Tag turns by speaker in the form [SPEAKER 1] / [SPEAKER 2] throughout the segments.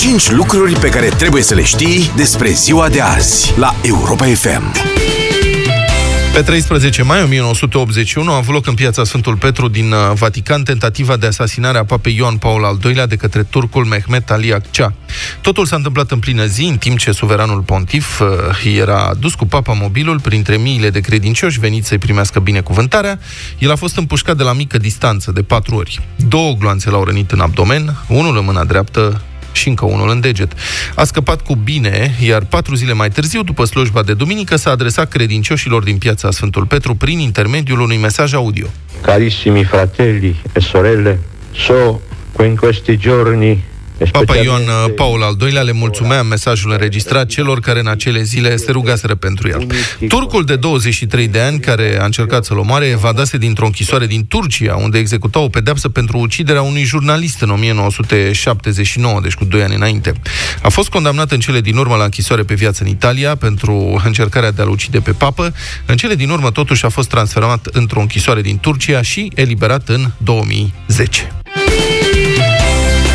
[SPEAKER 1] 5 lucruri pe care trebuie să le știi despre ziua de azi la Europa FM.
[SPEAKER 2] Pe 13 mai 1981 a avut loc în piața Sfântul Petru din uh, Vatican tentativa de asasinare a papei Ioan Paul al II-lea de către turcul Mehmet Ali Akça. Totul s-a întâmplat în plină zi, în timp ce suveranul pontif uh, era dus cu papa mobilul printre miile de credincioși veniți să-i primească binecuvântarea. El a fost împușcat de la mică distanță, de patru ori. Două gloanțe l-au rănit în abdomen, unul în mâna dreaptă, și încă unul în deget. A scăpat cu bine, iar patru zile mai târziu, după slujba de duminică, s-a adresat credincioșilor din piața Sfântul Petru prin intermediul unui mesaj audio.
[SPEAKER 3] Carissimi fratelli e sorelle, so che in questi giorni
[SPEAKER 2] Papa Ioan Paul al II-lea le mulțumea mesajul înregistrat celor care în acele zile se rugaseră pentru el. Turcul de 23 de ani, care a încercat să-l omoare, evadase dintr-o închisoare din Turcia, unde executa o pedeapsă pentru uciderea unui jurnalist în 1979, deci cu 2 ani înainte. A fost condamnat în cele din urmă la închisoare pe viață în Italia pentru încercarea de a-l ucide pe papă. În cele din urmă, totuși, a fost transferat într-o închisoare din Turcia și eliberat în 2010.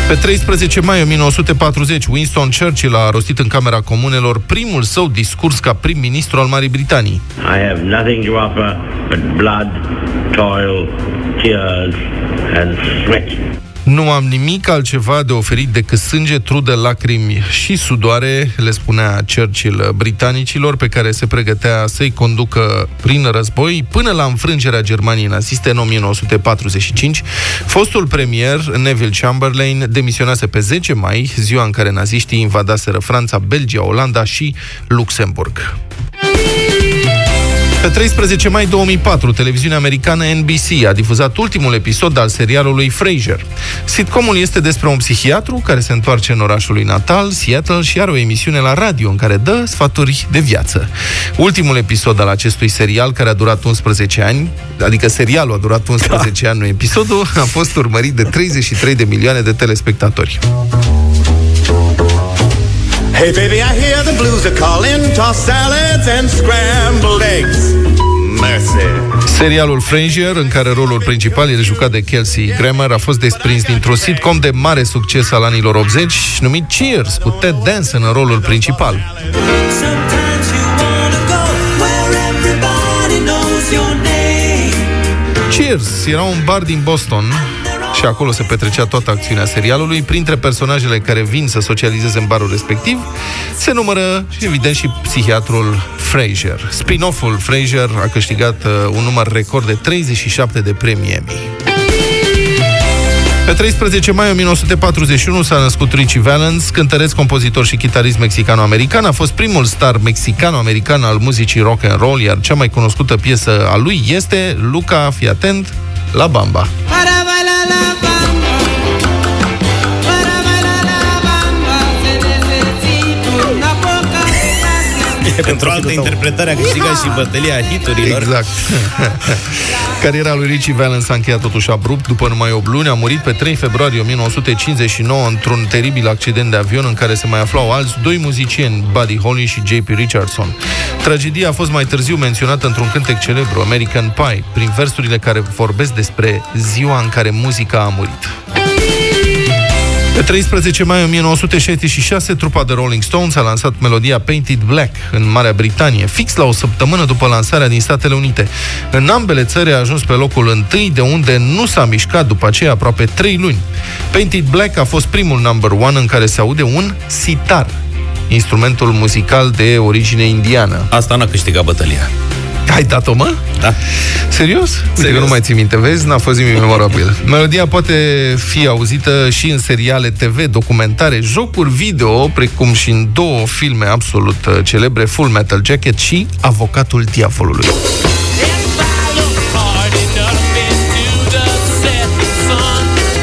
[SPEAKER 2] Pe 13 mai 1940, Winston Churchill a rostit în Camera Comunelor primul său discurs ca prim-ministru al Marii Britanii.
[SPEAKER 3] I have nothing to offer but blood, toil, tears and sweat.
[SPEAKER 2] Nu am nimic altceva de oferit decât sânge, trudă, lacrimi și sudoare, le spunea Churchill britanicilor, pe care se pregătea să-i conducă prin război, până la înfrângerea Germaniei naziste în 1945. Fostul premier, Neville Chamberlain, demisionase pe 10 mai, ziua în care naziștii invadaseră Franța, Belgia, Olanda și Luxemburg. Pe 13 mai 2004, televiziunea americană NBC a difuzat ultimul episod al serialului Frasier. Sitcomul este despre un psihiatru care se întoarce în orașul lui natal, Seattle, și are o emisiune la radio în care dă sfaturi de viață. Ultimul episod al acestui serial, care a durat 11 ani, adică serialul a durat 11 da. ani, nu episodul, a fost urmărit de 33 de milioane de telespectatori.
[SPEAKER 4] Hey baby, I hear the blues are calling, toss salads and scrambled eggs. Mercy.
[SPEAKER 2] Serialul Frasier, în care rolul principal este jucat de Kelsey Grammer, a fost desprins dintr-un sitcom de mare succes al anilor 80, numit Cheers, cu Ted Danson în rolul principal. Cheers era un bar din Boston și acolo se petrecea toată acțiunea serialului. Printre personajele care vin să socializeze în barul respectiv se numără, evident, și psihiatrul Fraser. Spin-off-ul Fraser a câștigat uh, un număr record de 37 de premii Emmy. Pe 13 mai 1941 s-a născut Richie Valens, cântăreț, compozitor și chitarist mexicano-american. A fost primul star mexicano-american al muzicii rock and roll, iar cea mai cunoscută piesă a lui este Luca, fii atent, La Bamba. Para
[SPEAKER 5] Pentru altă interpretare a câștigat și bătălia hiturilor.
[SPEAKER 2] Exact. Cariera lui Richie Valens s-a încheiat totuși abrupt. După numai 8 luni, a murit pe 3 februarie 1959 într-un teribil accident de avion în care se mai aflau alți doi muzicieni, Buddy Holly și J.P. Richardson. Tragedia a fost mai târziu menționată într-un cântec celebru, American Pie, prin versurile care vorbesc despre ziua în care muzica a murit. Pe 13 mai 1966, trupa de Rolling Stones a lansat melodia Painted Black în Marea Britanie, fix la o săptămână după lansarea din Statele Unite. În ambele țări a ajuns pe locul întâi, de unde nu s-a mișcat după aceea aproape 3 luni. Painted Black a fost primul number one în care se aude un sitar, instrumentul muzical de origine indiană.
[SPEAKER 5] Asta n-a câștigat bătălia.
[SPEAKER 2] Ai dat-o, mă?
[SPEAKER 5] Da.
[SPEAKER 2] Serios? Serios. Uite nu mai ții minte, vezi? N-a fost nimic memorabil. Melodia poate fi auzită și în seriale TV, documentare, jocuri video, precum și în două filme absolut uh, celebre, Full Metal Jacket și Avocatul Diavolului.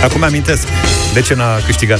[SPEAKER 5] Acum amintesc de ce n-a câștigat.